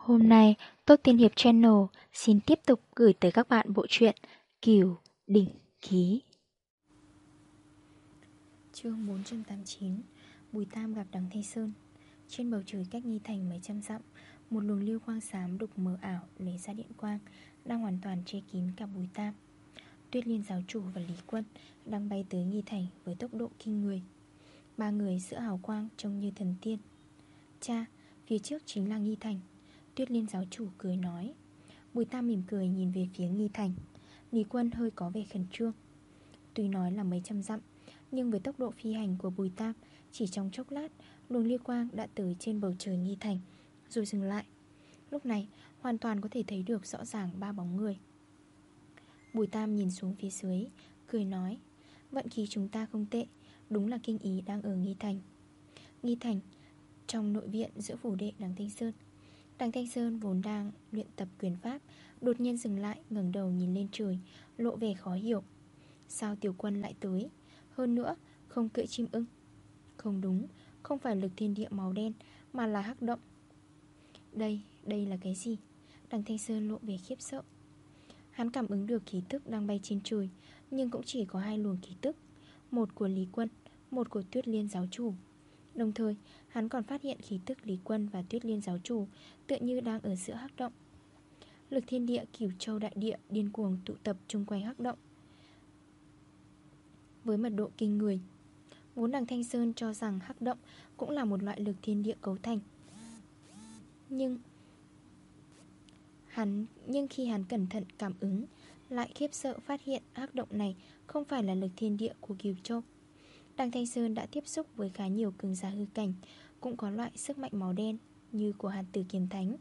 Hôm nay, Tốt Tiên Hiệp Channel xin tiếp tục gửi tới các bạn bộ truyện Kiều Đỉnh Ký. Chương 489 Bùi Tam gặp Đằng Thanh Sơn. Trên bầu trời cách Nghi Thành mấy trăm dặm Một luồng lưu quang xám đục mờ ảo lấy ra điện quang Đang hoàn toàn che kín cả Bùi Tam. Tuyết Liên giáo chủ và Lý Quân Đang bay tới Nghi Thành với tốc độ kinh người. Ba người giữa hào quang trông như thần tiên. Cha, phía trước chính là Nghi Thành. Tuyết Liên giáo chủ cười nói. Bùi Tam mỉm cười nhìn về phía Nghi Thành. Lý Quân hơi có vẻ khẩn trương. Tuy nói là mấy trăm dặm, Nhưng với tốc độ phi hành của Bùi Tam, Chỉ trong chốc lát, Luồng liên quang đã tới trên bầu trời Nghi Thành, Rồi dừng lại. Lúc này, hoàn toàn có thể thấy được rõ ràng ba bóng người. Bùi Tam nhìn xuống phía dưới, Cười nói, Vận khí chúng ta không tệ, Đúng là kinh ý đang ở Nghi Thành. Nghi Thành, Trong nội viện giữa phủ đệ đằng Thanh Sơn Đằng Thanh Sơn vốn đang luyện tập quyền pháp Đột nhiên dừng lại ngẩng đầu nhìn lên trời Lộ vẻ khó hiểu. Sao tiểu quân lại tới? Hơn nữa không cưỡi chim ưng. Không đúng Không phải lực thiên địa màu đen Mà là hắc động. Đây, đây là cái gì? Đằng Thanh Sơn lộ vẻ khiếp sợ. Hắn cảm ứng được khí tức đang bay trên trời Nhưng cũng chỉ có hai luồng khí tức Một của Lý Quân Một của Tuyết Liên giáo chủ. Đồng thời, hắn còn phát hiện khí tức Lý Quân và Tuyết Liên giáo chủ Tựa như đang ở giữa hắc động. Lực thiên địa, cửu châu đại địa điên cuồng tụ tập chung quanh hắc động. Với mật độ kinh người, Vốn đằng Thanh Sơn cho rằng hắc động cũng là một loại lực thiên địa cấu thành. Nhưng Hắn, Nhưng khi hắn cẩn thận cảm ứng, Lại khiếp sợ phát hiện hắc động này Không phải là lực thiên địa của cửu Châu. Đăng Thanh Sơn đã tiếp xúc với khá nhiều cường giả hư cảnh, Cũng có loại sức mạnh màu đen Như của hạt tử kiếm thánh.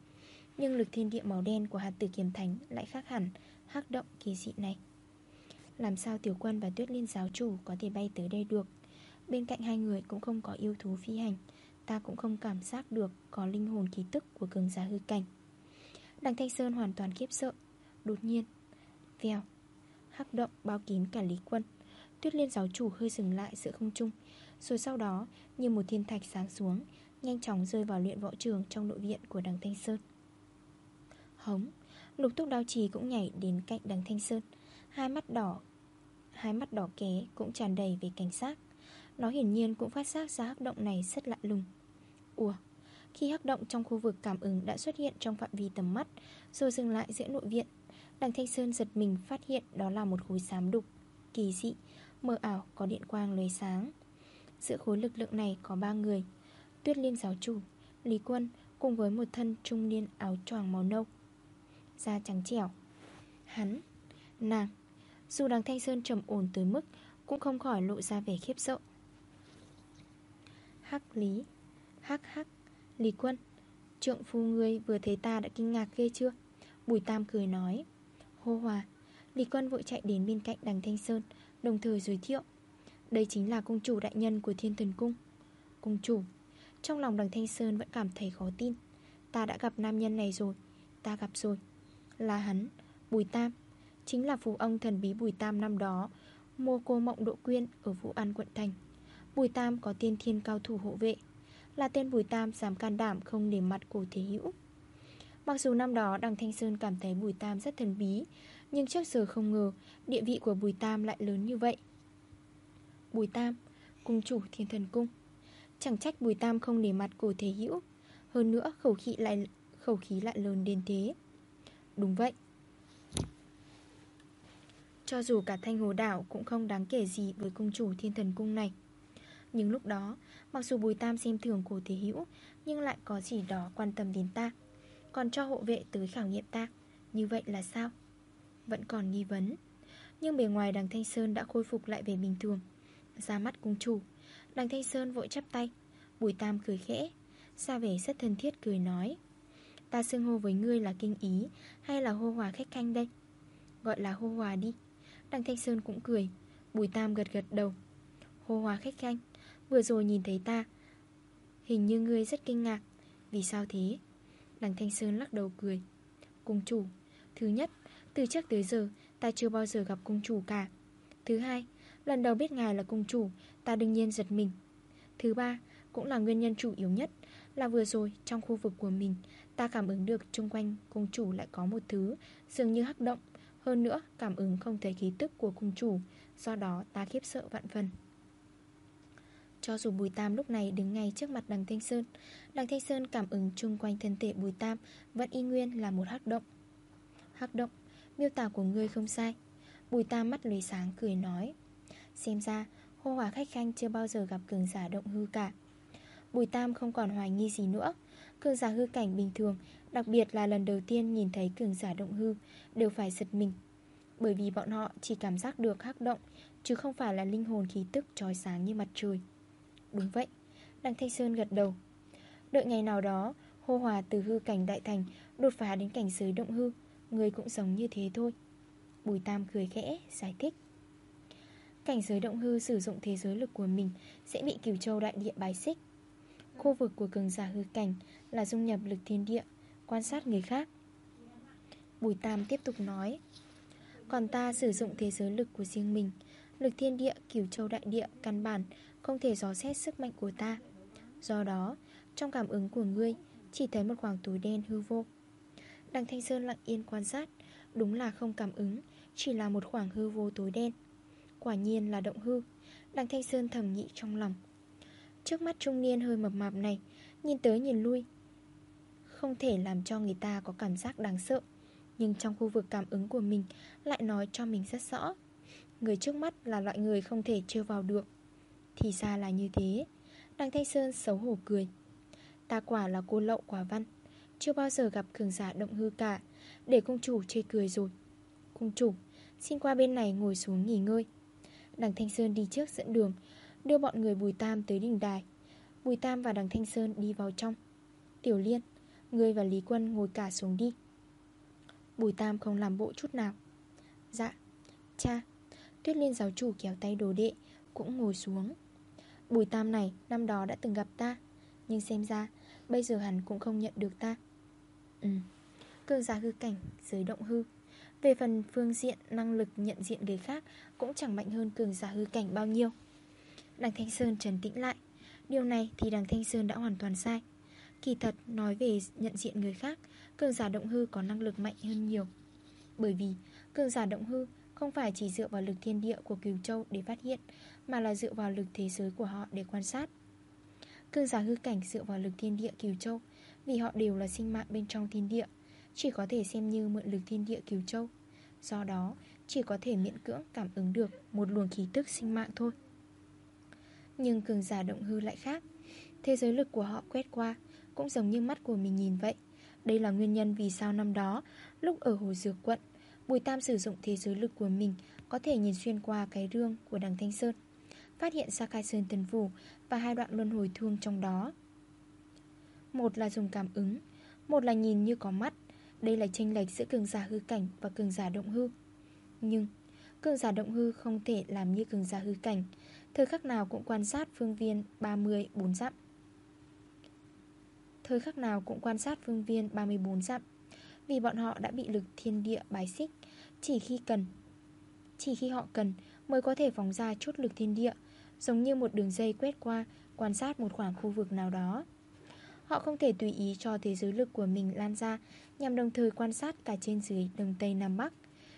Nhưng lực thiên địa màu đen của hạt tử kiếm thánh Lại khác hẳn hắc động kỳ dị này. Làm sao tiểu quân và tuyết liên giáo chủ Có thể bay tới đây được? Bên cạnh hai người cũng không có yêu thú phi hành, Ta cũng không cảm giác được Có linh hồn ký tức của cường giả hư cảnh. Đằng Thanh Sơn hoàn toàn khiếp sợ. Đột nhiên, Vèo, Hắc động bao kín cả Lý Quân. Tuyết liên giáo chủ hơi dừng lại giữa không trung. Rồi sau đó, như một thiên thạch sáng xuống, Nhanh chóng rơi vào luyện võ trường Trong nội viện của đằng Thanh Sơn. Hống, Lục túc đao trì cũng nhảy đến cạnh đằng Thanh Sơn. Hai mắt đỏ, Hai mắt đỏ ké cũng tràn đầy về cảnh sát. Nó hiển nhiên cũng phát giác ra hắc động này rất lạ lùng. Ủa, Khi hắc động trong khu vực cảm ứng đã xuất hiện trong phạm vi tầm mắt, Rồi dừng lại giữa nội viện, Đằng Thanh Sơn giật mình phát hiện đó là một khối xám đục, Kỳ dị Mờ ảo có điện quang lóe sáng. Giữa khối lực lượng này có ba người, Tuyết liên giáo chủ, Lý quân cùng với một thân trung niên áo choàng màu nâu, Da trắng trẻo. Hắn, Nàng, Dù đằng Thanh Sơn trầm ổn tới mức Cũng không khỏi lộ ra vẻ khiếp sợ. Hắc Lý, Hắc Hắc, Lý quân, Trượng phu ngươi vừa thấy ta đã kinh ngạc ghê chưa? Bùi Tam cười nói, Hô hòa, Lý quân vội chạy đến bên cạnh đằng Thanh Sơn Đồng thời giới thiệu. Đây chính là công chủ đại nhân của thiên thần cung. Công chủ, Trong lòng đằng Thanh Sơn vẫn cảm thấy khó tin. Ta đã gặp nam nhân này rồi, Ta gặp rồi. Là hắn, Bùi Tam. Chính là phù ông thần bí Bùi Tam năm đó Mua cô mộng độ quyên ở Vũ An, quận thành. Bùi Tam có tiên thiên cao thủ hộ vệ, Là tên Bùi Tam dám can đảm không để mặt cổ thế hữu. Mặc dù năm đó đằng Thanh Sơn cảm thấy Bùi Tam rất thần bí nhưng trước giờ không ngờ, Địa vị của Bùi Tam lại lớn như vậy. Bùi Tam Cung chủ thiên thần cung. Chẳng trách Bùi Tam không để mặt cổ thế hữu, Hơn nữa khẩu khí lại, khẩu khí lại lớn đến thế. Đúng vậy. Cho dù cả thanh hồ đảo cũng không đáng kể gì với cung chủ thiên thần cung này. Nhưng lúc đó, Mặc dù Bùi Tam xem thường cổ thế hữu, Nhưng lại có gì đó quan tâm đến ta. Còn cho hộ vệ tới khảo nghiệm ta. Như vậy là sao? Vẫn còn nghi vấn. Nhưng bề ngoài đằng Thanh Sơn đã khôi phục lại về bình thường. Ra mắt cung chủ Đằng Thanh Sơn vội chắp tay. Bùi Tam cười khẽ Xa vẻ rất thân thiết cười nói, Ta xưng hô với ngươi là kinh ý Hay là hô hòa khách canh đây? Gọi là hô hòa đi. Đằng Thanh Sơn cũng cười. Bùi Tam gật gật đầu. Hô hòa khách canh Vừa rồi nhìn thấy ta, Hình như ngươi rất kinh ngạc. Vì sao thế? Đằng Thanh Sơn lắc đầu cười. Cung chủ, Thứ nhất từ trước tới giờ, Ta chưa bao giờ gặp công chủ cả. Thứ hai, Lần đầu biết ngài là công chủ, Ta đương nhiên giật mình. Thứ ba, Cũng là nguyên nhân chủ yếu nhất Là vừa rồi trong khu vực của mình, Ta cảm ứng được chung quanh công chủ lại có một thứ Dường như hắc động, Hơn nữa cảm ứng không thấy khí tức của công chủ, Do đó ta khiếp sợ vạn phần. Cho dù Bùi Tam lúc này đứng ngay trước mặt đằng Thanh Sơn, Đằng Thanh Sơn cảm ứng chung quanh thân thể Bùi Tam Vẫn y nguyên là một hắc động. Hắc động Miêu tả của ngươi không sai. Bùi Tam mắt lưới sáng cười nói. Xem ra hô hòa khách khanh chưa bao giờ gặp cường giả động hư cả. Bùi Tam không còn hoài nghi gì nữa. Cường giả hư cảnh bình thường, Đặc biệt là lần đầu tiên nhìn thấy cường giả động hư, Đều phải giật mình. Bởi vì bọn họ chỉ cảm giác được hắc động, Chứ không phải là linh hồn khí tức trói sáng như mặt trời. Đúng vậy Đăng Thanh Sơn gật đầu. Đợi ngày nào đó Hô hòa từ hư cảnh đại thành Đột phá đến cảnh giới động hư Người cũng giống như thế thôi. Bùi Tam cười khẽ, giải thích. Cảnh giới động hư sử dụng thế giới lực của mình Sẽ bị cửu châu đại địa bài xích. Khu vực của cường giả hư cảnh Là dung nhập lực thiên địa Quan sát người khác. Bùi Tam tiếp tục nói Còn ta sử dụng thế giới lực của riêng mình Lực thiên địa, cửu châu đại địa Căn bản không thể dò xét sức mạnh của ta. Do đó Trong cảm ứng của ngươi Chỉ thấy một khoảng túi đen hư vô. Đằng Thanh Sơn lặng yên quan sát. Đúng là không cảm ứng, Chỉ là một khoảng hư vô tối đen. Quả nhiên là động hư. Đằng Thanh Sơn thầm nghĩ trong lòng. Trước mắt trung niên hơi mập mạp này, Nhìn tới nhìn lui. Không thể làm cho người ta có cảm giác đáng sợ, Nhưng trong khu vực cảm ứng của mình Lại nói cho mình rất rõ. Người trước mắt là loại người không thể trêu vào được. Thì ra là như thế. Đằng Thanh Sơn xấu hổ cười. Ta quả là cô lậu quả văn. Chưa bao giờ gặp cường giả động hư cả. Để công chủ chê cười rồi. Công chủ, Xin qua bên này ngồi xuống nghỉ ngơi. Đằng Thanh Sơn đi trước dẫn đường, Đưa bọn người Bùi Tam tới đỉnh đài. Bùi Tam và đằng Thanh Sơn đi vào trong. Tiểu Liên, Ngươi và Lý Quân ngồi cả xuống đi. Bùi Tam không làm bộ chút nào. Dạ Cha. Tuyết Liên giáo chủ kéo tay đồ đệ, Cũng ngồi xuống. Bùi Tam này, năm đó đã từng gặp ta. Nhưng xem ra, Bây giờ hắn cũng không nhận được ta. Ừ. Cường giả hư cảnh, giới động hư. Về phần phương diện năng lực nhận diện người khác Cũng chẳng mạnh hơn cường giả hư cảnh bao nhiêu. Đằng Thanh Sơn trần tĩnh lại. Điều này thì đằng Thanh Sơn đã hoàn toàn sai. Kỳ thật, nói về nhận diện người khác, Cường giả động hư có năng lực mạnh hơn nhiều. Bởi vì, cường giả động hư không phải chỉ dựa vào lực thiên địa của cửu châu để phát hiện, Mà là dựa vào lực thế giới của họ để quan sát. Cường giả hư cảnh dựa vào lực thiên địa cửu châu vì họ đều là sinh mạng bên trong thiên địa, Chỉ có thể xem như mượn lực thiên địa cứu châu. Do đó, chỉ có thể miễn cưỡng cảm ứng được một luồng khí tức sinh mạng thôi. Nhưng cường giả động hư lại khác. Thế giới lực của họ quét qua, Cũng giống như mắt của mình nhìn vậy. Đây là nguyên nhân vì sao năm đó, Lúc ở Hồ Dược Quận, Bùi Tam sử dụng thế giới lực của mình Có thể nhìn xuyên qua cái rương của đằng Thanh Sơn, Phát hiện ra khai sơn tần phủ Và hai đoạn luân hồi thương trong đó. Một là dùng cảm ứng, Một là nhìn như có mắt. Đây là chênh lệch giữa cường giả hư cảnh Và cường giả động hư. Nhưng, cường giả động hư không thể làm như cường giả hư cảnh. Thời khắc nào cũng quan sát phương viên 30 4 dặm. Thời khắc nào cũng quan sát phương viên 34 dặm. Vì bọn họ đã bị lực thiên địa bài xích. Chỉ khi cần, Chỉ khi họ cần mới có thể phóng ra chút lực thiên địa. Giống như một đường dây quét qua, Quan sát một khoảng khu vực nào đó. Họ không thể tùy ý cho thế giới lực của mình lan ra, Nhằm đồng thời quan sát cả trên dưới Đông Tây Nam Bắc.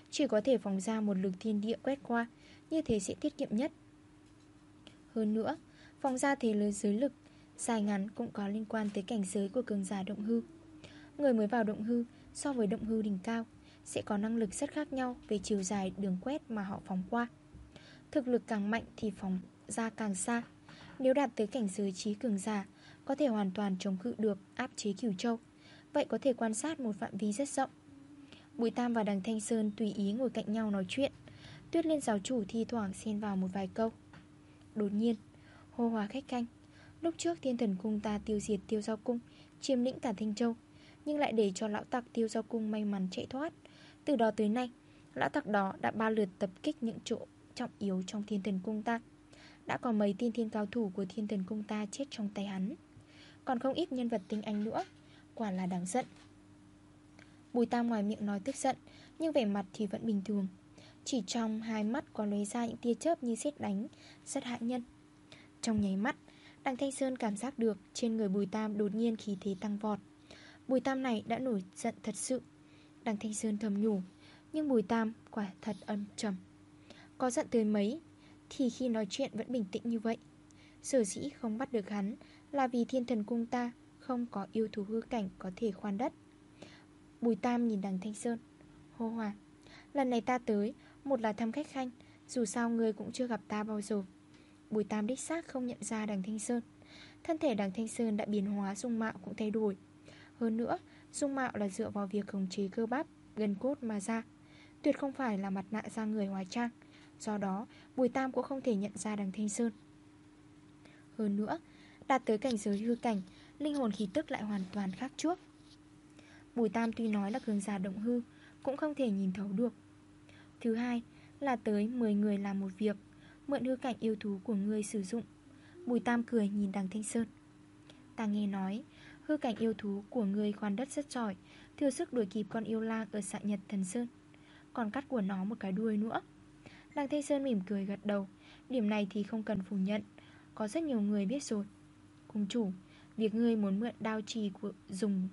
Chỉ có thể phóng ra một lực thiên địa quét qua, Như thế sẽ tiết kiệm nhất. Hơn nữa, Phóng ra thế lưới giới lực, Dài ngắn cũng có liên quan tới cảnh giới của cường giả động hư. Người mới vào động hư So với động hư đỉnh cao Sẽ có năng lực rất khác nhau Về chiều dài đường quét mà họ phóng qua. Thực lực càng mạnh thì phóng ra càng xa. Nếu đạt tới cảnh giới trí cường giả có thể hoàn toàn chống cự được áp chế cửu châu. Vậy có thể quan sát một phạm vi rất rộng. Bùi Tam và đằng Thanh Sơn tùy ý ngồi cạnh nhau nói chuyện. Tuyết liên giáo chủ thi thoảng xen vào một vài câu. Đột nhiên, Hô hòa khách canh. Lúc trước thiên thần cung ta tiêu diệt tiêu giao cung, Chiếm lĩnh cả Thanh Châu, Nhưng lại để cho lão tặc tiêu giao cung may mắn chạy thoát. Từ đó tới nay, Lão tặc đó đã ba lượt tập kích những chỗ trọng yếu trong thiên thần cung ta. Đã có mấy tiên thiên cao thủ của thiên thần cung ta chết trong tay hắn. Còn không ít nhân vật tinh anh nữa. Quả là đáng giận. Bùi tam ngoài miệng nói tức giận, Nhưng vẻ mặt thì vẫn bình thường. Chỉ trong hai mắt có lấy ra những tia chớp như xét đánh, Rất hại nhân. Trong nháy mắt Đằng Thanh Sơn cảm giác được Trên người Bùi Tam đột nhiên khí thế tăng vọt. Bùi Tam này đã nổi giận thật sự. Đằng Thanh Sơn thầm nhủ, Nhưng Bùi Tam quả thật âm trầm. Có giận tới mấy, Thì khi nói chuyện vẫn bình tĩnh như vậy. Sở dĩ không bắt được hắn là vì thiên thần cung ta Không có yêu thú hư cảnh có thể khoan đất. Bùi Tam nhìn đằng Thanh Sơn, Hô hòa, Lần này ta tới, Một là thăm khách khanh, Dù sao người cũng chưa gặp ta bao giờ. Bùi Tam đích xác không nhận ra đằng Thanh Sơn. Thân thể đằng Thanh Sơn đã biến hóa, Dung mạo cũng thay đổi. Hơn nữa, Dung mạo là dựa vào việc khống chế cơ bắp Gần cốt mà ra, Tuyệt không phải là mặt nạ da người hóa trang. Do đó, Bùi Tam cũng không thể nhận ra đằng Thanh Sơn. Hơn nữa Đạt tới cảnh giới hư cảnh, Linh hồn khí tức lại hoàn toàn khác trước. Bùi Tam tuy nói là cường giả động hư, Cũng không thể nhìn thấu được. Thứ hai là tới 10 người làm một việc, Mượn hư cảnh yêu thú của người sử dụng. Bùi Tam cười nhìn đằng Thanh Sơn. Ta nghe nói, Hư cảnh yêu thú của người khoan đất rất giỏi, Thừa sức đuổi kịp con yêu lang ở xã Nhật Thần Sơn, Còn cắt của nó một cái đuôi nữa. Đằng Thanh Sơn mỉm cười gật đầu, Điểm này thì không cần phủ nhận, Có rất nhiều người biết rồi. Cung chủ. Việc ngươi muốn mượn đao trì của, dùng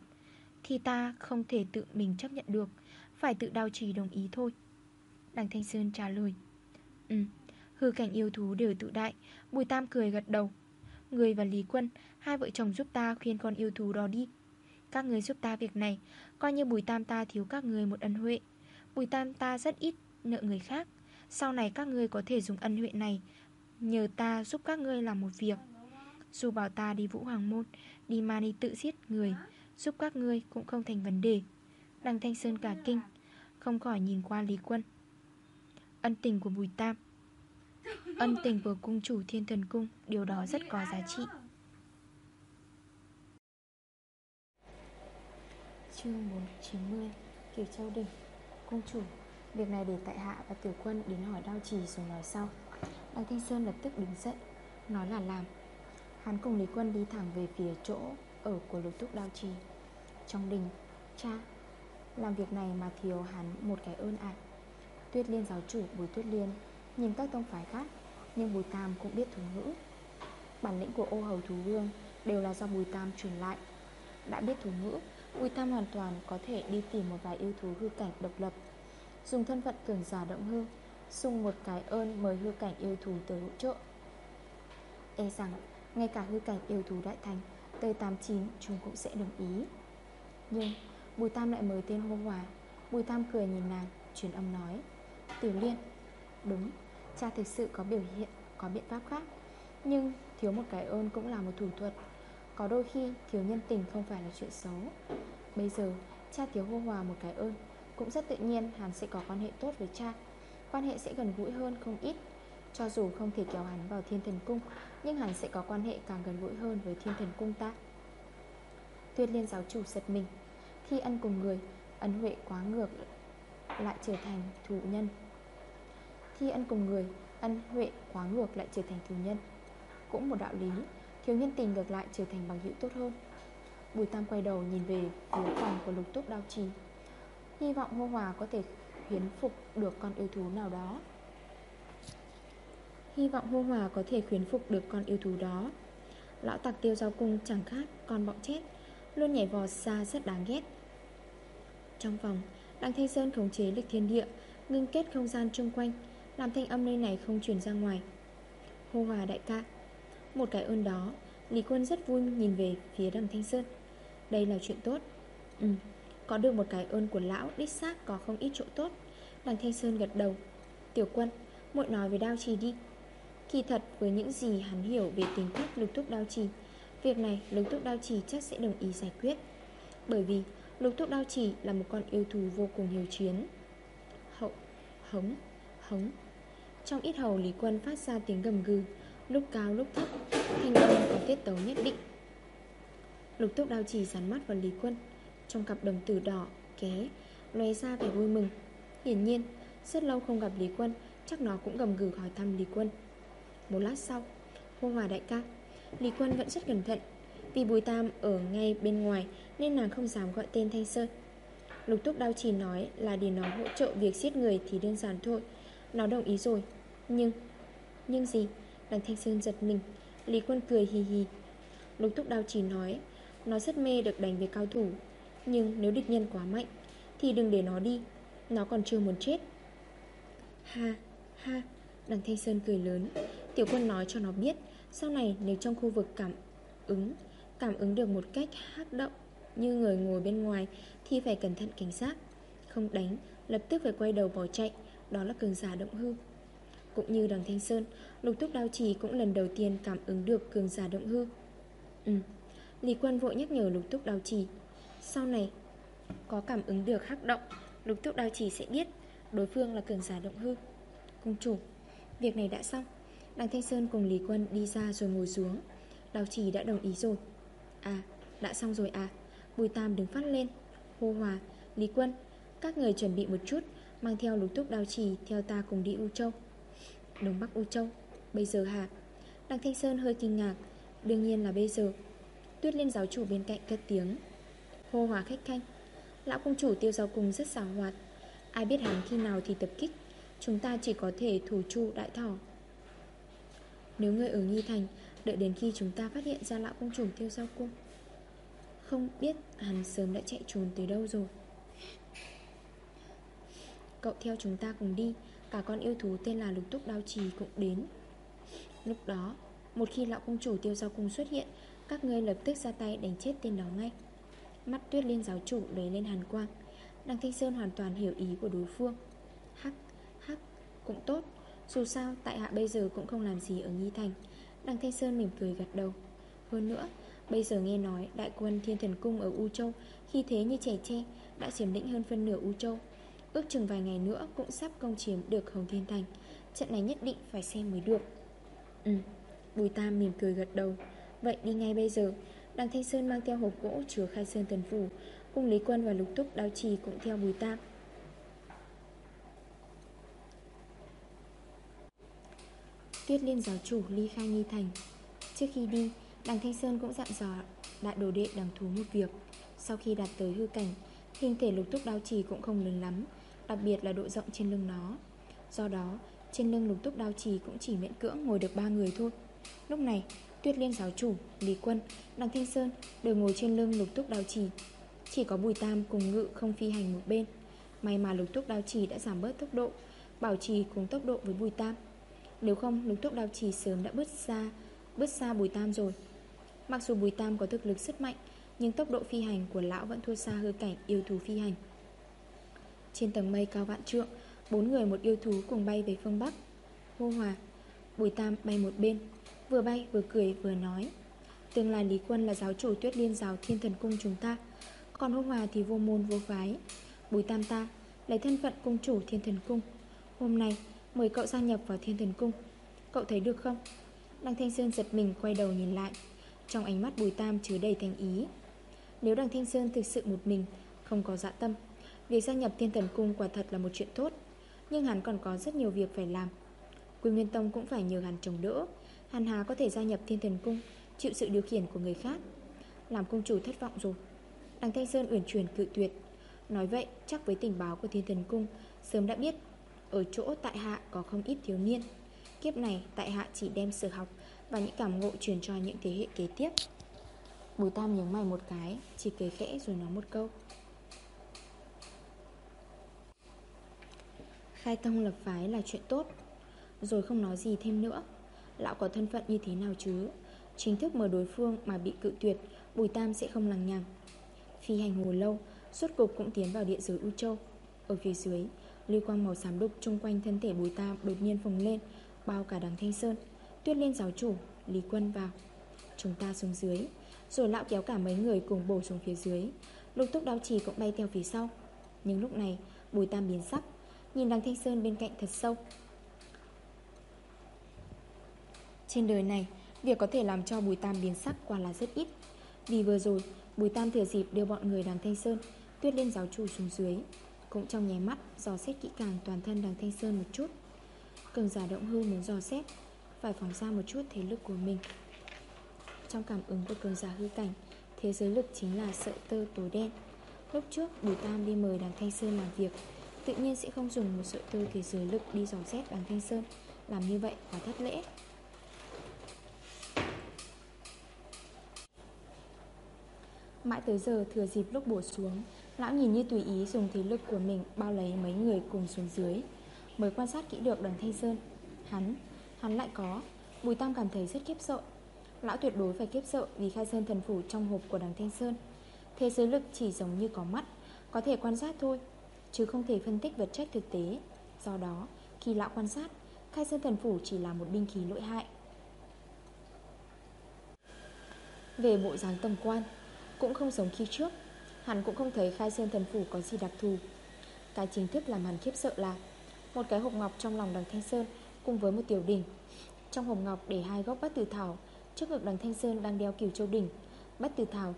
Thì ta không thể tự mình chấp nhận được. Phải tự đao trì đồng ý thôi. Đằng Thanh Sơn trả lời. Ừ Hư cảnh yêu thú đều tự đại. Bùi Tam cười gật đầu. Người và Lý Quân, Hai vợ chồng giúp ta khuyên con yêu thú đó đi. Các người giúp ta việc này, Coi như Bùi Tam ta thiếu các người một ân huệ. Bùi Tam ta rất ít nợ người khác. Sau này các người có thể dùng ân huệ này Nhờ ta giúp các ngươi làm một việc. Dù bảo ta đi Vũ Hoàng Môn, Đi mà đi tự giết người, Giúp các ngươi cũng không thành vấn đề. Đằng Thanh Sơn cả kinh, Không khỏi nhìn qua Lý Quân. Ân tình của Bùi Tam. Ân tình của cung chủ thiên thần cung, Điều đó rất có giá trị. Chương 490 Kiều Châu Đình Cung chủ, Việc này để tại hạ và tiểu quân đến hỏi đao trì rồi nói sau. Đăng Thanh Sơn lập tức đứng dậy, Nói là làm. Hắn cùng Lý Quân đi thẳng về phía chỗ Ở của lục túc đao trì. Trong đình, Cha, Làm việc này mà thiếu hắn một cái ơn ạt Tuyết liên giáo chủ Bùi Tuyết Liên Nhìn các tông phái khác, Nhưng Bùi Tam cũng biết thủ ngữ. Bản lĩnh của ô hầu thú vương Đều là do Bùi Tam truyền lại. Đã biết thủ ngữ, Bùi Tam hoàn toàn có thể đi tìm một vài yêu thú hư cảnh độc lập, Dùng thân phận cường giả động hư Xung một cái ơn mời hư cảnh yêu thú tới hỗ trợ. E rằng ngay cả hư cảnh yêu thú đại thành Tới 89 chúng cũng sẽ đồng ý. Nhưng, Bùi Tam lại mời tên hô hòa. Bùi Tam cười nhìn nàng, Truyền âm nói, Tiểu liên. Đúng, Cha thực sự có biểu hiện, Có biện pháp khác. Nhưng thiếu một cái ơn cũng là một thủ thuật. Có đôi khi, thiếu nhân tình không phải là chuyện xấu. Bây giờ, cha thiếu hô hòa một cái ơn, Cũng rất tự nhiên hắn sẽ có quan hệ tốt với cha. Quan hệ sẽ gần gũi hơn không ít, Cho dù không thể kéo hắn vào thiên thần cung nhưng hắn sẽ có quan hệ càng gần gũi hơn với thiên thần cung ta. Tuyết liên giáo chủ giật mình. Khi ăn cùng người, Ấn huệ quá ngược Lại trở thành thủ nhân. Khi ăn cùng người Ân huệ quá ngược lại trở thành thù nhân. Cũng một đạo lý, Thiếu nhân tình ngược lại trở thành bằng hữu tốt hơn. Bùi Tam quay đầu nhìn về phía phòng của lục túc đao trì. Hy vọng hô hòa có thể hiến phục được con yêu thú nào đó. Hy vọng hô hòa có thể khuyến phục được con yêu thú đó. Lão tặc tiêu giao cung chẳng khác, con bọ chết, Luôn nhảy vò xa rất đáng ghét. Trong vòng Đặng Thanh Sơn khống chế lịch thiên địa, Ngưng kết không gian chung quanh, Làm thanh âm nơi này không truyền ra ngoài. Hô hòa đại ca, Một cái ơn đó, Lý quân rất vui nhìn về phía đằng Thanh Sơn. Đây là chuyện tốt. Ừ Có được một cái ơn của lão, Đích xác có không ít chỗ tốt. Đằng Thanh Sơn gật đầu. Tiểu quân, muội nói với đao trì đi. Kỳ thật với những gì hắn hiểu về tính cách lục thúc đao trì Việc này lục thúc đao trì chắc sẽ đồng ý giải quyết. Bởi vì lục thúc đao trì là một con yêu thù vô cùng hiếu chiến. Hậu, hống, hống. Trong ít hầu Lý Quân phát ra tiếng gầm gừ Lúc cao lúc thấp Thanh âm có tiết tấu nhất định. Lục thúc đao trì dán mắt vào Lý Quân Trong cặp đồng tử đỏ, ké lóe ra vẻ vui mừng. Hiển nhiên, rất lâu không gặp Lý Quân Chắc nó cũng gầm gừ hỏi thăm Lý Quân. Một lát sau, Hô hòa đại ca, Lý Quân vẫn rất cẩn thận. Vì Bùi Tam ở ngay bên ngoài Nên nàng không dám gọi tên Thanh Sơn. Lục túc đau chỉ nói là để nó hỗ trợ việc giết người thì đơn giản thôi. Nó đồng ý rồi. Nhưng Nhưng gì? Đằng Thanh Sơn giật mình. Lý quân cười hì hì. Lục túc đau chỉ nói, Nó rất mê được đánh với cao thủ, Nhưng nếu địch nhân quá mạnh Thì đừng để nó đi. Nó còn chưa muốn chết. Ha ha, Đằng Thanh Sơn cười lớn. Tiểu quân nói cho nó biết, Sau này nếu trong khu vực cảm ứng Cảm ứng được một cách hắc động Như người ngồi bên ngoài Thì phải cẩn thận cảnh giác, Không đánh, Lập tức phải quay đầu bỏ chạy, Đó là cường giả động hư. Cũng như đằng Thanh Sơn, Lục túc đao trì cũng lần đầu tiên cảm ứng được cường giả động hư. Ừ Lý quân vội nhắc nhở lục túc đao trì, Sau này Có cảm ứng được hắc động, Lục túc đao trì sẽ biết Đối phương là cường giả động hư. Cung chủ, Việc này đã xong. Đằng Thanh Sơn cùng Lý Quân đi ra rồi ngồi xuống. Đào Chỉ đã đồng ý rồi. À đã xong rồi à. Bùi Tam đứng phát lên. Hô Hòa, Lý Quân Các người chuẩn bị một chút Mang theo lục túc đào Chỉ theo ta cùng đi U Châu. Đông Bắc U Châu? Bây giờ hả? Đằng Thanh Sơn hơi kinh ngạc. Đương nhiên là bây giờ. Tuyết liên giáo chủ bên cạnh cất tiếng. Hô hòa khách khanh. Lão công chủ tiêu giáo cùng rất xảo hoạt. Ai biết hắn khi nào thì tập kích. Chúng ta chỉ có thể thủ chu đại thỏ nếu ngươi ở Nghi Thành Đợi đến khi chúng ta phát hiện ra lão công chủ tiêu giao cung. Không biết hắn sớm đã chạy trốn tới đâu rồi. Cậu theo chúng ta cùng đi Cả con yêu thú tên là lục túc đao trì cũng đến. Lúc đó Một khi lão công chủ tiêu giao cung xuất hiện Các ngươi lập tức ra tay đánh chết tên đó ngay. Mắt tuyết lên giáo chủ lấy lên hàn quang. Đăng Thanh Sơn hoàn toàn hiểu ý của đối phương. Hắc, hắc, cũng tốt. Dù sao tại hạ bây giờ cũng không làm gì ở Nghi Thành. Đằng Thanh Sơn mỉm cười gật đầu. Hơn nữa, bây giờ nghe nói Đại quân Thiên Thần Cung ở U Châu Khi thế như trẻ tre Đã chiếm lĩnh hơn phân nửa U Châu. Ước chừng vài ngày nữa cũng sắp công chiếm được Hồng Thiên Thành. Trận này nhất định phải xem mới được. Ừ, Bùi Tam mỉm cười gật đầu. Vậy đi ngay bây giờ. Đằng Thanh Sơn mang theo hộp gỗ chứa khai sơn tần phủ. Cùng Lý Quân và Lục Túc đao trì cũng theo Bùi Tam. Tuyết liên giáo chủ ly khai nghi thành. Trước khi đi Đằng Thanh Sơn cũng dặn dò đại đồ đệ đằng thú một việc. Sau khi đạt tới hư cảnh Hình thể lục túc đao trì cũng không lớn lắm Đặc biệt là độ rộng trên lưng nó. Do đó trên lưng lục túc đao trì cũng chỉ miễn cưỡng ngồi được ba người thôi. Lúc này Tuyết liên giáo chủ, Lý Quân, Đằng Thanh Sơn đều ngồi trên lưng lục túc đao trì. Chỉ có Bùi Tam cùng ngự không phi hành một bên. May mà lục túc đao trì đã giảm bớt tốc độ Bảo trì cùng tốc độ với Bùi Tam. Nếu không lục thuốc đao chỉ sớm đã bứt xa Bứt xa Bùi Tam rồi. Mặc dù Bùi Tam có thực lực rất mạnh, Nhưng tốc độ phi hành của lão vẫn thua xa hư cảnh yêu thú phi hành. Trên tầng mây cao vạn trượng, Bốn người một yêu thú cùng bay về phương Bắc. Hô hòa, Bùi Tam bay một bên, Vừa bay vừa cười vừa nói, Tương lai Lý Quân là giáo chủ tuyết liên giáo thiên thần cung chúng ta, Còn Hô Hòa thì vô môn vô phái. Bùi Tam ta lấy thân phận cung chủ thiên thần cung. Hôm nay mời cậu gia nhập vào thiên thần cung. Cậu thấy được không? Đăng Thanh Sơn giật mình quay đầu nhìn lại. Trong ánh mắt Bùi Tam chứa đầy thành ý. Nếu Đăng Thanh Sơn thực sự một mình, Không có dạ tâm, Việc gia nhập thiên thần cung quả thật là một chuyện tốt. Nhưng hắn còn có rất nhiều việc phải làm. Quy Nguyên Tông cũng phải nhờ hắn chống đỡ. Hàn Hà có thể gia nhập thiên thần cung, Chịu sự điều khiển của người khác. Làm công chủ thất vọng rồi. Đằng Thanh Sơn uyển chuyển cự tuyệt. Nói vậy, chắc với tình báo của thiên thần cung, Sớm đã biết ở chỗ tại hạ có không ít thiếu niên. Kiếp này, tại hạ chỉ đem sự học Và những cảm ngộ truyền cho những thế hệ kế tiếp. Bùi Tam nhớ mày một cái, Chỉ cười khẽ rồi nói một câu. Khai tông lập phái là chuyện tốt, Rồi không nói gì thêm nữa. Lão có thân phận như thế nào chứ? Chính thức mời đối phương mà bị cự tuyệt, Bùi Tam sẽ không lằng nhằng. Phi hành hồ lâu, Suốt cục cũng tiến vào địa giới U Châu. Ở phía dưới Lưu quang màu xám đục chung quanh thân thể Bùi Tam đột nhiên phồng lên, Bao cả đằng Thanh Sơn, Tuyết Liên giáo chủ, Lý Quân vào. Chúng ta xuống dưới, Rồi lão kéo cả mấy người cùng bổ xuống phía dưới. Lục túc đao trì cũng bay theo phía sau. Nhưng lúc này, Bùi Tam biến sắc, Nhìn đằng Thanh Sơn bên cạnh thật sâu. Trên đời này, Việc có thể làm cho Bùi Tam biến sắc quả là rất ít. Vì vừa rồi, Bùi Tam thừa dịp đưa bọn người đằng Thanh Sơn, Tuyết lên giáo chủ xuống dưới. Cũng trong nháy mắt Dò xét kỹ càng toàn thân đằng Thanh Sơn một chút. Cường giả động hư muốn dò xét, Phải phóng ra một chút thế lực của mình. Trong cảm ứng của cường giả hư cảnh, Thế giới lực chính là sợi tơ tối đen. Lúc trước, Bùi Tam đi mời đằng Thanh Sơn làm việc, Tự nhiên sẽ không dùng một sợi tơ thế giới lực đi dò xét đằng Thanh Sơn, Làm như vậy quá thất lễ. Mãi tới giờ, thừa dịp lúc bổ xuống Lão nhìn như tùy ý dùng thế lực của mình Bao lấy mấy người cùng xuống dưới Mới quan sát kỹ được đằng Thanh Sơn. Hắn, hắn lại có. Bùi Tam cảm thấy rất kiếp sợ. Lão tuyệt đối phải kiếp sợ vì khai sơn thần phủ trong hộp của đằng Thanh Sơn. Thế giới lực chỉ giống như có mắt Có thể quan sát thôi Chứ không thể phân tích vật chất thực tế. Do đó, khi lão quan sát Khai sơn thần phủ chỉ là một binh khí lỗi hại. Về bộ dáng tầm quan Cũng không giống khi trước. Hắn cũng không thấy khai sơn thần phủ có gì đặc thù. Cái chính thức làm hắn khiếp sợ là, Một cái hộp ngọc trong lòng đằng Thanh Sơn Cùng với một tiểu đỉnh. Trong hộp ngọc để hai gốc bát tử thảo, Trước ngực đằng Thanh Sơn đang đeo cửu châu đỉnh. Bát tử thảo,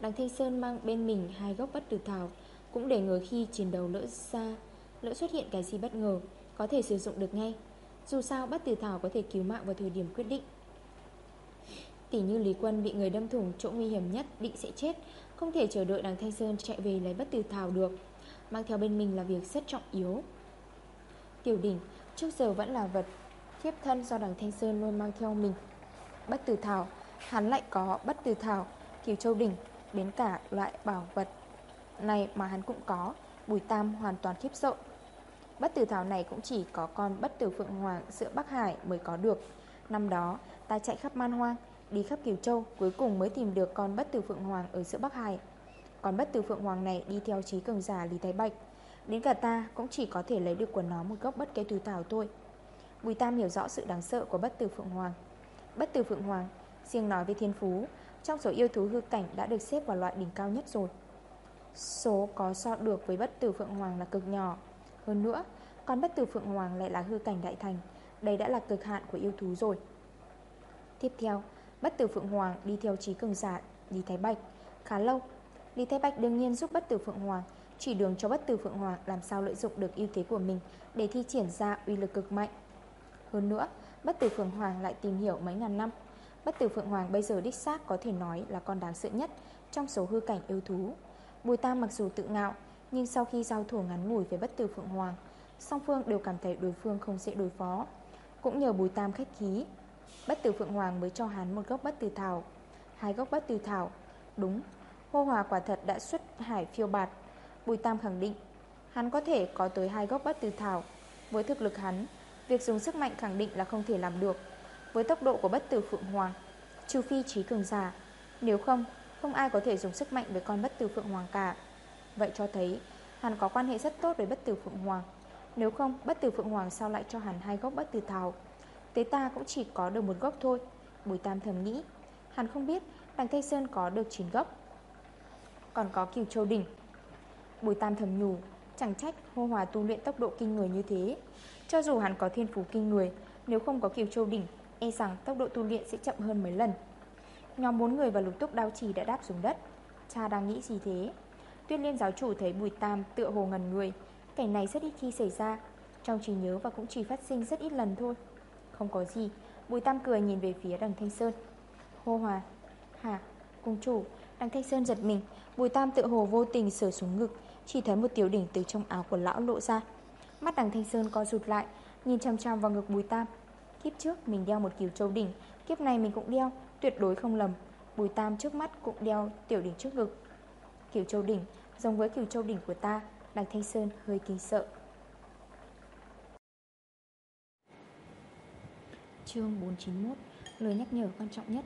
Đằng Thanh Sơn mang bên mình hai gốc bát tử thảo, Cũng để ngờ khi chiến đấu lỡ ra Lỡ xuất hiện cái gì bất ngờ, Có thể sử dụng được ngay. Dù sao, bát tử thảo có thể cứu mạng vào thời điểm quyết định. Tỷ như Lý Quân bị người đâm thủng chỗ nguy hiểm nhất Định sẽ chết, Không thể chờ đợi đằng Thanh Sơn chạy về lấy bất tử thảo được. Mang theo bên mình là việc rất trọng yếu. Tiểu đỉnh, Trước giờ vẫn là vật thiếp thân do đằng Thanh Sơn luôn mang theo mình. Bất tử thảo, Hắn lại có bất tử thảo. Kiều Châu Đỉnh, Đến cả loại bảo vật này mà hắn cũng có. Bùi Tam hoàn toàn khiếp sợ. Bất tử thảo này cũng chỉ có con bất tử phượng hoàng giữa Bắc Hải mới có được. Năm đó, ta chạy khắp man hoang Đi khắp Kiều Châu, Cuối cùng mới tìm được con bất tử phượng hoàng ở giữa Bắc Hải. Con bất tử phượng hoàng này đi theo trí cường giả Lý Thái Bạch. Đến cả ta cũng chỉ có thể lấy được của nó một gốc bất cây tử thảo thôi. Bùi Tam hiểu rõ sự đáng sợ của bất tử phượng hoàng. Bất tử phượng hoàng, Riêng nói về thiên phú, Trong số yêu thú hư cảnh đã được xếp vào loại đỉnh cao nhất rồi. Số có so được với bất tử Phượng Hoàng là cực nhỏ. Hơn nữa, con bất tử Phượng Hoàng lại là hư cảnh đại thành. Đây đã là cực hạn của yêu thú rồi. Tiếp theo Bất tử Phượng Hoàng đi theo trí cường giả Lý Thái Bạch. Khá lâu Lý Thái Bạch đương nhiên giúp bất tử Phượng Hoàng, Chỉ đường cho bất tử Phượng Hoàng làm sao lợi dụng được ưu thế của mình Để thi triển ra uy lực cực mạnh. Hơn nữa, Bất tử Phượng Hoàng lại tìm hiểu mấy ngàn năm. Bất tử Phượng Hoàng bây giờ đích xác có thể nói là con đáng sợ nhất Trong số hư cảnh yêu thú. Bùi Tam mặc dù tự ngạo, Nhưng sau khi giao thủ ngắn ngủi với bất tử Phượng Hoàng, Song Phương đều cảm thấy đối phương không dễ đối phó. Cũng nhờ Bùi Tam khách khí Bất tử Phượng Hoàng mới cho hắn một gốc bất tử thảo. Hai gốc bất tử thảo, Đúng, Hô Hòa quả thật đã xuất hải phiêu bạt. Bùi Tam khẳng định, Hắn có thể có tới hai gốc bất tử thảo. Với thực lực hắn, Việc dùng sức mạnh khẳng định là không thể làm được. Với tốc độ của bất tử Phượng Hoàng, Trừ phi trí cường giả, Nếu không không ai có thể dùng sức mạnh với con bất tử Phượng Hoàng cả. Vậy cho thấy, Hắn có quan hệ rất tốt với bất tử Phượng Hoàng. Nếu không, bất tử Phượng Hoàng sao lại cho hắn hai gốc bất tử thảo? Tế ta cũng chỉ có được một gốc thôi, Bùi Tam thầm nghĩ. Hắn không biết đằng Tây Sơn có được 9 gốc. Còn có kiều châu đỉnh. Bùi Tam thầm nhủ, Chẳng trách hô hòa tu luyện tốc độ kinh người như thế. Cho dù hắn có thiên phú kinh người, Nếu không có kiều châu đỉnh E rằng tốc độ tu luyện sẽ chậm hơn mấy lần. Nhóm bốn người và lục túc đao trì đã đáp xuống đất. Cha đang nghĩ gì thế? Tuyết liên giáo chủ thấy bùi tam tựa hồ ngần người. Cảnh này rất ít khi xảy ra. Trong trí nhớ và cũng chỉ phát sinh rất ít lần thôi. Không có gì. Bùi tam cười nhìn về phía đằng Thanh Sơn. Hô hòa Hả Cung chủ. Đằng Thanh Sơn giật mình. Bùi tam tự hồ vô tình sửa xuống ngực, Chỉ thấy một tiểu đỉnh từ trong áo của lão lộ ra. Mắt đằng Thanh Sơn co rụt lại, Nhìn chăm chăm vào ngực bùi tam. Kiếp trước mình đeo một kiểu châu đỉnh, Kiếp này mình cũng đeo, Tuyệt đối không lầm. Bùi Tam trước mắt cũng đeo tiểu đỉnh trước ngực. Kiểu Châu Đỉnh, Giống với kiểu Châu Đỉnh của ta. Đằng Thanh Sơn hơi kinh sợ. Chương 491 Lời nhắc nhở quan trọng nhất.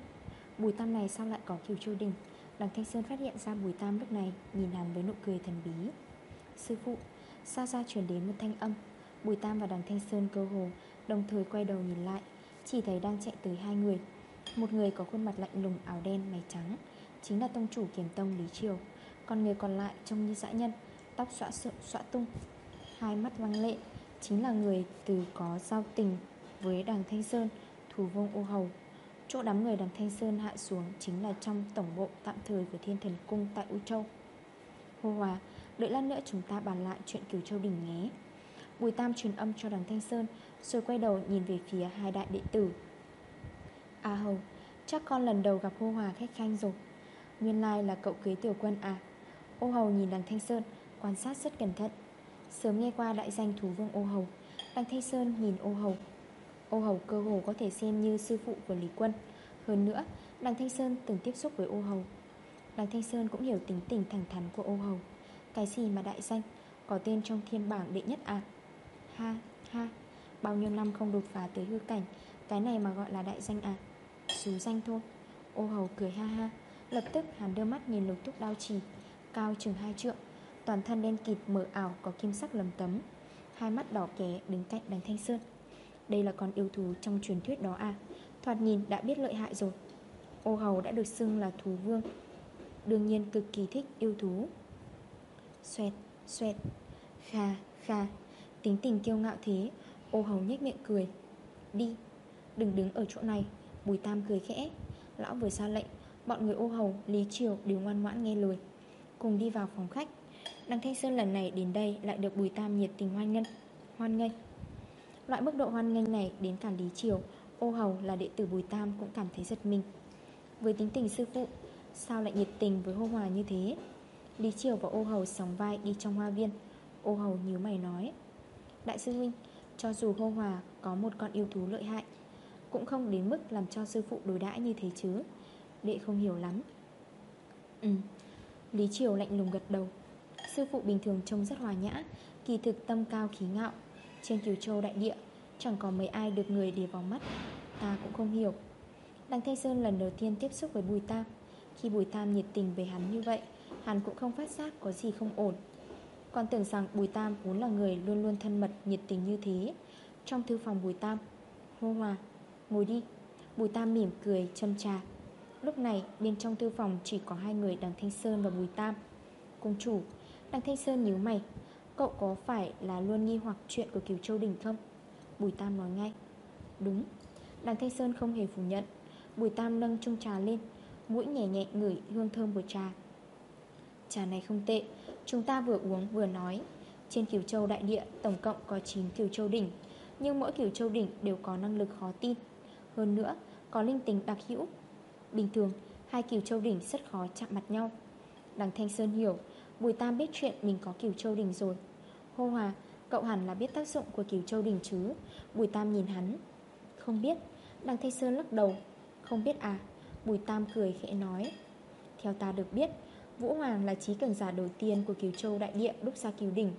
Bùi Tam này sao lại có Kiều Châu đình? Đằng Thanh Sơn phát hiện ra Bùi Tam lúc này Nhìn hắn với nụ cười thần bí. Sư phụ Xa xa chuyển đến một thanh âm? Bùi Tam và đằng Thanh Sơn cơ hồ Đồng thời quay đầu nhìn lại, Chỉ thấy đang chạy tới hai người. Một người có khuôn mặt lạnh lùng, áo đen, mày trắng, Chính là tông chủ kiểm tông Lý Triều. Còn người còn lại trông như dã nhân, Tóc xõa sượng, xõa tung, Hai mắt văng lệ, Chính là người từ có giao tình với đằng Thanh Sơn Thù Vương ô hầu. Chỗ đám người đằng Thanh Sơn hạ xuống Chính là trong tổng bộ tạm thời của Thiên Thần Cung Tại U Châu. Hô Hòa, Đợi lát nữa chúng ta bàn lại chuyện Kiều Châu Đình nhé. Bùi Tam truyền âm cho đằng Thanh Sơn, Rồi quay đầu nhìn về phía hai đại đệ tử. A Hầu, Chắc con lần đầu gặp hô hòa khách khanh rồi. Nguyên lai là cậu cưới tiểu quân à. Ô Hầu nhìn đằng Thanh Sơn, Quan sát rất cẩn thận. Sớm nghe qua đại danh thú vương ô Hầu, Đằng Thanh Sơn nhìn ô Hầu Ô Hầu cơ hồ có thể xem như sư phụ của Lý Quân. Hơn nữa Đằng Thanh Sơn từng tiếp xúc với ô Hầu. Đằng Thanh Sơn cũng hiểu tính tình thẳng thắn của ô hầu. Cái gì mà đại danh, Có tên trong thiên bảng đệ nhất à? Ha ha, Bao nhiêu năm không đột phá tới hư cảnh, Cái này mà gọi là đại danh à? Xú danh thôi. Ô hầu cười ha ha, Lập tức hắn đưa mắt nhìn lục túc đao trì Cao chừng hai trượng, Toàn thân đen kịt mở ảo có kim sắc lầm tấm, Hai mắt đỏ ké đứng cạnh đằng Thanh Sơn. Đây là con yêu thú trong truyền thuyết đó à? Thoạt nhìn đã biết lợi hại rồi. Ô hầu đã được xưng là thú vương. Đương nhiên cực kỳ thích yêu thú. Xoẹt, xoẹt. Kha, kha. Tính tình kiêu ngạo thế Ô hầu nhếch miệng cười. Đi, đừng đứng ở chỗ này. Bùi Tam cười khẽ. Lão vừa ra lệnh Bọn người ô hầu, Lý Triều đều ngoan ngoãn nghe lời. Cùng đi vào phòng khách. Đằng Thanh Sơn lần này đến đây lại được Bùi Tam nhiệt tình hoan nghênh Hoan nghênh. Loại mức độ hoan nghênh này đến cả Lý Triều, Ô hầu là đệ tử Bùi Tam cũng cảm thấy giật mình. Với tính tình sư phụ, Sao lại nhiệt tình với hô hòa như thế? Lý Triều và ô hầu sóng vai đi trong hoa viên, Ô hầu nhíu mày nói, Đại sư huynh, Cho dù hô hòa có một con yêu thú lợi hại, Cũng không đến mức làm cho sư phụ đối đãi như thế chứ, Đệ không hiểu lắm. Ừ Lý Triều lạnh lùng gật đầu. Sư phụ bình thường trông rất hòa nhã, Kỳ thực tâm cao khí ngạo trên cửu châu đại địa, Chẳng có mấy ai được người để vào mắt. Ta cũng không hiểu. Đằng Thanh Sơn lần đầu tiên tiếp xúc với Bùi Tam. Khi Bùi Tam nhiệt tình về hắn như vậy, Hắn cũng không phát giác có gì không ổn. Còn tưởng rằng Bùi Tam vốn là người luôn luôn thân mật, nhiệt tình như thế. Trong thư phòng Bùi Tam, Hô Hòa, Ngồi đi. Bùi Tam mỉm cười, châm trà. Lúc này, bên trong thư phòng chỉ có hai người Đằng Thanh Sơn và Bùi Tam. Công chủ. Đằng Thanh Sơn nhíu mày. Cậu có phải là luôn nghi hoặc chuyện của Kiều Châu Đình không? Bùi Tam nói ngay. Đúng. Đằng Thanh Sơn không hề phủ nhận. Bùi Tam nâng chung trà lên, Mũi nhẹ nhẹ ngửi hương thơm của trà. Trà này không tệ, Chúng ta vừa uống vừa nói. Trên Kiều Châu đại địa, tổng cộng có 9 Kiều Châu đỉnh Nhưng mỗi Kiều Châu đỉnh đều có năng lực khó tin. Hơn nữa, có linh tính đặc hữu. Bình thường, Hai Kiều Châu đỉnh rất khó chạm mặt nhau. Đằng Thanh Sơn hiểu Bùi Tam biết chuyện mình có Kiều Châu đỉnh rồi. Hô Hòa, Cậu hẳn là biết tác dụng của Kiều Châu đỉnh chứ? Bùi Tam nhìn hắn. Không biết. Đằng Thanh Sơn lắc đầu. Không biết à? Bùi Tam cười khẽ nói. Theo ta được biết, Vũ Hoàng là trí cường giả đầu tiên của Kiều Châu Đại Địa đúc ra Kiều Đỉnh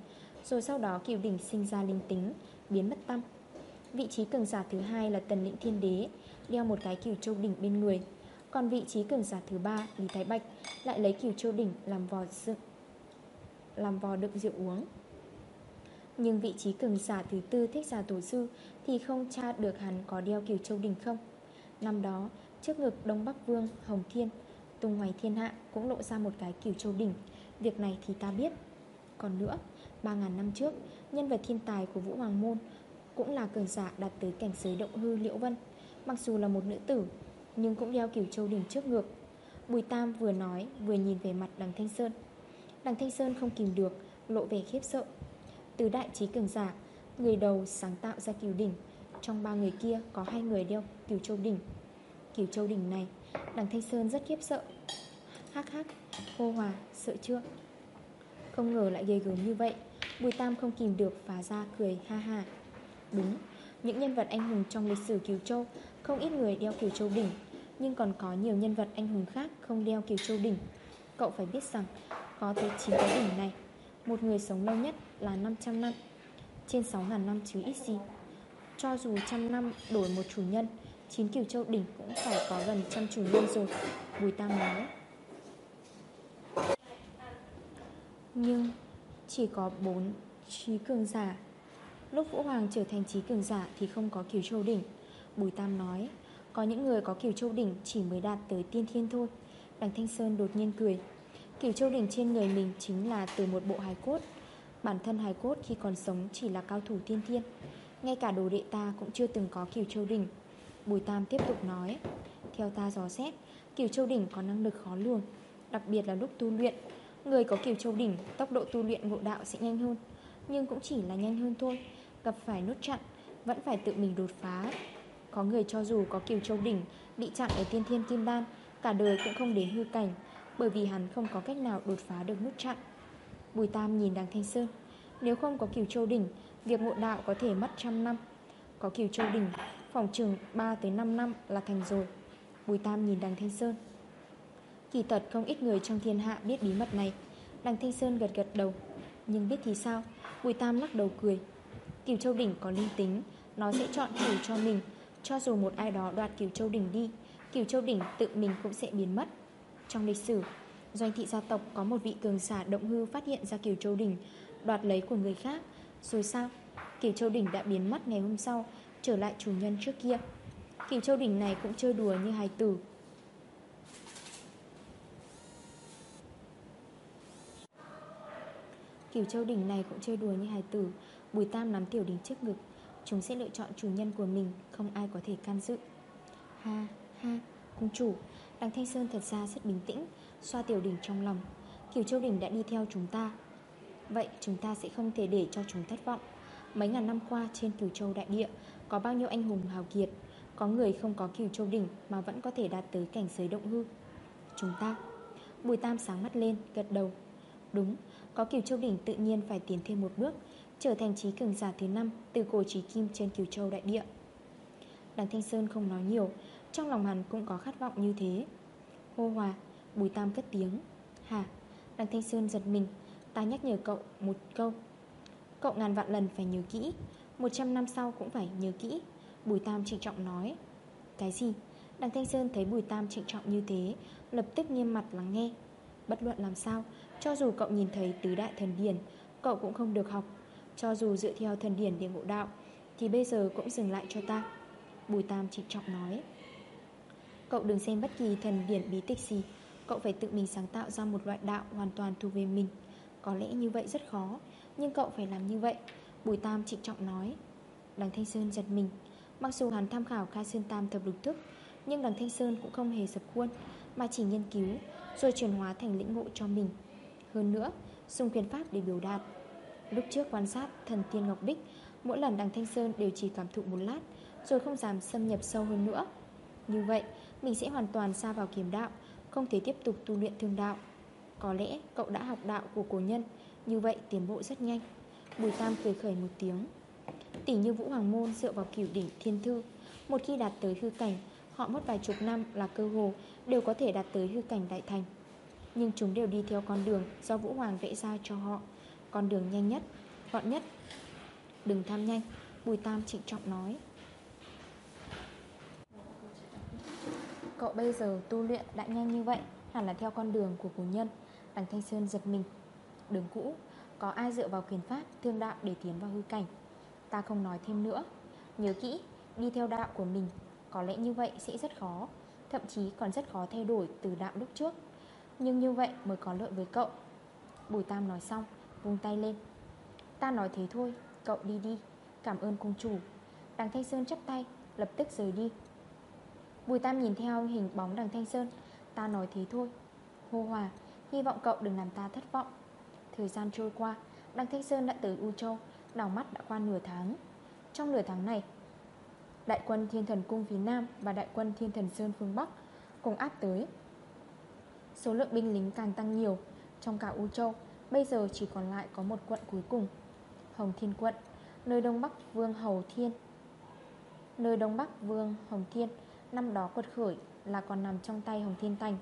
Rồi sau đó Kiều Đỉnh sinh ra linh tính, Biến mất tâm. Vị trí cường giả thứ hai là Tần Lĩnh Thiên Đế, Đeo một cái Kiều Châu Đỉnh bên người. Còn vị trí cường giả thứ ba, Lý Thái Bạch, Lại lấy Kiều Châu Đỉnh làm vò dựng. Làm vò đựng rượu uống. Nhưng vị trí cường giả thứ tư thích giả tổ sư Thì không tra được hắn có đeo kiểu Châu Đỉnh không. Năm đó, Trước ngực Đông Bắc Vương Hồng Thiên, Tung Hoài thiên hạ cũng lộ ra một cái kiểu châu đỉnh Việc này thì ta biết. Còn nữa 3.000 năm trước, Nhân vật thiên tài của Vũ Hoàng Môn Cũng là cường giả đạt tới cảnh giới động hư Liễu Vân. Mặc dù là một nữ tử, Nhưng cũng đeo kiểu châu đỉnh trước ngược Bùi Tam vừa nói, vừa nhìn về mặt đằng Thanh Sơn. Đằng Thanh Sơn không kìm được Lộ vẻ khiếp sợ. Từ đại trí cường giả Người đầu sáng tạo ra cửu đỉnh Trong ba người kia có hai người đeo cửu châu đỉnh Cửu châu đỉnh này Đằng Thanh Sơn rất khiếp sợ. Hắc hắc, hô hòa, sợ chưa? Không ngờ lại ghê gớm như vậy Bùi Tam không kìm được phá ra cười ha ha. Đúng, những nhân vật anh hùng trong lịch sử Kiều Châu Không ít người đeo Kiều Châu đỉnh Nhưng còn có nhiều nhân vật anh hùng khác không đeo Kiều Châu đỉnh Cậu phải biết rằng có tới 9 cái đỉnh này. Một người sống lâu nhất là 500 năm. Trên 6.000 năm chứ ít gì. Cho dù trăm năm đổi một chủ nhân, Chín Kiều Châu đỉnh cũng phải có gần trăm chủ nhân rồi. Bùi Tam nói. Nhưng chỉ có bốn trí cường giả. Lúc Vũ Hoàng trở thành trí cường giả Thì không có Kiều Châu đỉnh. Bùi Tam nói, Có những người có Kiều Châu đỉnh chỉ mới đạt tới tiên thiên thôi. Đằng Thanh Sơn đột nhiên cười kiểu Châu đỉnh trên người mình chính là từ một bộ hài cốt. Bản thân hài cốt khi còn sống chỉ là cao thủ thiên thiên Ngay cả đồ đệ ta cũng chưa từng có kiểu Châu đỉnh. Bùi Tam tiếp tục nói, Theo ta dò xét, kiểu Châu Đỉnh có năng lực khó lường, Đặc biệt là lúc tu luyện. Người có kiểu Châu Đỉnh, Tốc độ tu luyện ngộ đạo sẽ nhanh hơn, Nhưng cũng chỉ là nhanh hơn thôi. Gặp phải nút chặn, Vẫn phải tự mình đột phá. Có người cho dù có Kiều Châu Đỉnh Bị chặn ở tiên thiên kim đan, Cả đời cũng không đến hư cảnh. Bởi vì hắn không có cách nào đột phá được nút chặn. Bùi Tam nhìn đằng Thanh Sơn, Nếu không có Kiều Châu Đỉnh Việc ngộ đạo có thể mất trăm năm. Có Kiều Châu Đỉnh Phòng trường 3 tới 5 năm là thành rồi. Bùi Tam nhìn đằng Thanh Sơn. Kỳ thật không ít người trong thiên hạ biết bí mật này. Đằng Thanh Sơn gật gật đầu. Nhưng biết thì sao? Bùi Tam lắc đầu cười. Kiều Châu Đỉnh có linh tính, Nó sẽ chọn chủ cho mình. Cho dù một ai đó đoạt Kiều Châu Đỉnh đi, Kiều Châu Đỉnh tự mình cũng sẽ biến mất. Trong lịch sử. Doanh thị gia tộc có một vị cường giả động hư phát hiện ra Kiều Châu Đỉnh, Đoạt lấy của người khác. Rồi sao? Kiều Châu Đỉnh đã biến mất ngày hôm sau, Trở lại chủ nhân trước kia. Kiều Châu Đỉnh này cũng chơi đùa như hài tử. Kiều Châu Đỉnh này cũng chơi đùa như hài tử. Bùi Tam nắm tiểu đỉnh trước ngực. Chúng sẽ lựa chọn chủ nhân của mình, Không ai có thể can dự. Ha ha, Cung chủ. Đằng Thanh Sơn thật ra rất bình tĩnh Xoa tiểu đỉnh trong lòng. Kiều Châu Đỉnh đã đi theo chúng ta. Vậy chúng ta sẽ không thể để cho chúng thất vọng. Mấy ngàn năm qua trên Kiều Châu đại địa Có bao nhiêu anh hùng hào kiệt Có người không có Kiều Châu Đỉnh Mà vẫn có thể đạt tới cảnh giới động hư? Chúng ta. Bùi Tam sáng mắt lên, gật đầu. Đúng, có Kiều Châu Đỉnh tự nhiên phải tiến thêm một bước Trở thành trí cường giả thứ năm Từ cổ trí kim trên Kiều Châu đại địa. Đằng Thanh Sơn không nói nhiều trong lòng hắn cũng có khát vọng như thế. Hô hòa, Bùi Tam cất tiếng. Hả? Đằng Thanh Sơn giật mình. Ta nhắc nhở cậu một câu. Cậu ngàn vạn lần phải nhớ kỹ. 100 năm sau cũng phải nhớ kỹ. Bùi Tam trịnh trọng nói. Cái gì? Đằng Thanh Sơn thấy Bùi Tam trịnh trọng như thế, Lập tức nghiêm mặt lắng nghe. Bất luận làm sao, Cho dù cậu nhìn thấy tứ đại thần điển, Cậu cũng không được học. Cho dù dựa theo thần điển để ngộ đạo, Thì bây giờ cũng dừng lại cho ta. Bùi Tam trịnh trọng nói. Cậu đừng xem bất kỳ thần điển bí tịch gì. Cậu phải tự mình sáng tạo ra một loại đạo Hoàn toàn thuộc về mình. Có lẽ như vậy rất khó, Nhưng cậu phải làm như vậy. Bùi Tam trịnh trọng nói. Đằng Thanh Sơn giật mình. Mặc dù hắn tham khảo khai sơn tam thập lục thức, Nhưng đằng Thanh Sơn cũng không hề dập khuôn, Mà chỉ nghiên cứu, Rồi chuyển hóa thành lĩnh ngộ cho mình. Hơn nữa, dùng quyền pháp để biểu đạt. Lúc trước quan sát thần tiên Ngọc Bích, Mỗi lần đằng Thanh Sơn đều chỉ cảm thụ một lát, Rồi không dám xâm nhập sâu hơn nữa. Như vậy mình sẽ hoàn toàn xa vào kiếm đạo Không thể tiếp tục tu luyện thương đạo. Có lẽ cậu đã học đạo của cổ nhân Như vậy tiến bộ rất nhanh. Bùi Tam cười khởi một tiếng. Tỷ như Vũ Hoàng Môn dựa vào cửu đỉnh thiên thư Một khi đạt tới hư cảnh Họ mất vài chục năm là cơ hồ Đều có thể đạt tới hư cảnh đại thành. Nhưng chúng đều đi theo con đường Do Vũ Hoàng vẽ ra cho họ. Con đường nhanh nhất, gọn nhất. Đừng tham nhanh Bùi Tam trịnh trọng nói. Cậu bây giờ tu luyện đã nhanh như vậy, Hẳn là theo con đường của cổ nhân. Đằng Thanh Sơn giật mình. Đường cũ, Có ai dựa vào quyền pháp, thương đạo để tiến vào hư cảnh? Ta không nói thêm nữa. Nhớ kỹ, Đi theo đạo của mình, Có lẽ như vậy sẽ rất khó, Thậm chí còn rất khó thay đổi từ đạo lúc trước. Nhưng như vậy mới có lợi với cậu. Bùi Tam nói xong, Vung tay lên. Ta nói thế thôi, Cậu đi đi, Cảm ơn công chủ. Đằng Thanh Sơn chấp tay, Lập tức rời đi. Bùi Tam nhìn theo hình bóng đằng Thanh Sơn. Ta nói thế thôi. Hô hòa, Hy vọng cậu đừng làm ta thất vọng. Thời gian trôi qua, Đằng Thanh Sơn đã tới U Châu, Đảo mắt đã qua nửa tháng. Trong nửa tháng này, Đại quân Thiên Thần Cung phía Nam Và đại quân Thiên Thần Sơn phương Bắc Cùng áp tới. Số lượng binh lính càng tăng nhiều. Trong cả U Châu, Bây giờ chỉ còn lại có một quận cuối cùng, Hồng Thiên quận, Nơi Đông Bắc Vương Hầu Thiên. Nơi Đông Bắc Vương Hồng Thiên Năm đó quật khởi là còn nằm trong tay Hồng Thiên Thành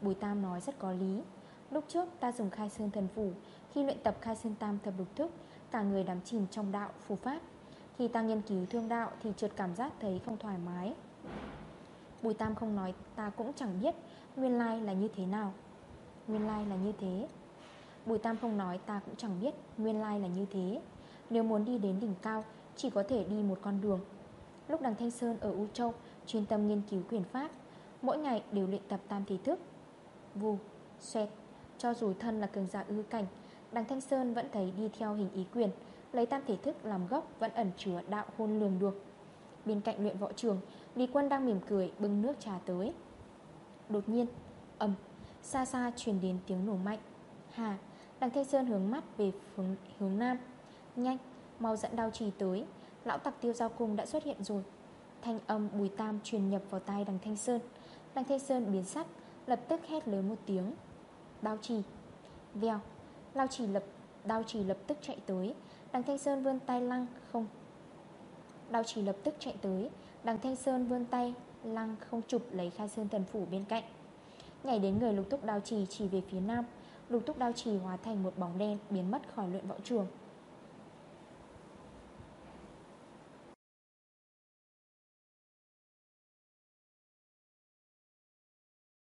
Bùi Tam nói rất có lý. Lúc trước ta dùng khai sơn thần phủ, Khi luyện tập khai sơn tam thập lục thức, Cả người đắm chìm trong đạo, phù pháp. Khi ta nghiên cứu thương đạo Thì trượt cảm giác thấy không thoải mái. Bùi Tam không nói, Ta cũng chẳng biết Nguyên lai là như thế nào. Nguyên lai là như thế. Bùi Tam không nói, ta cũng chẳng biết Nguyên lai là như thế. Nếu muốn đi đến đỉnh cao, Chỉ có thể đi một con đường. Lúc đằng Thanh Sơn ở U Châu Chuyên tâm nghiên cứu quyền pháp Mỗi ngày đều luyện tập tam thể thức. Vù, xoẹt Cho dù thân là cường giả ư cảnh Đằng Thanh Sơn vẫn thấy đi theo hình ý quyền Lấy tam thể thức làm gốc Vẫn ẩn chứa đạo hôn lường được. Bên cạnh luyện võ trường Lý quân đang mỉm cười bưng nước trà tới. Đột nhiên, ầm Xa xa truyền đến tiếng nổ mạnh. Hà, đằng Thanh Sơn hướng mắt về hướng, hướng nam. Nhanh, mau dẫn đao trì tới Lão tặc tiêu giao cung đã xuất hiện rồi. Thanh âm bùi tam truyền nhập vào tai đằng Thanh Sơn. Đằng Thanh Sơn biến sắc, Lập tức hét lớn một tiếng. Đao trì Vèo. Lao trì lập, Đao trì lập tức chạy tới. Đằng Thanh Sơn vươn tay lăng không. Đao trì lập tức chạy tới. Đằng Thanh Sơn vươn tay Lăng không chụp lấy khai sơn thần phủ bên cạnh. Nhảy đến người lục túc đao trì chỉ về phía nam. Lục túc đao trì hóa thành một bóng đen Biến mất khỏi luyện võ trường.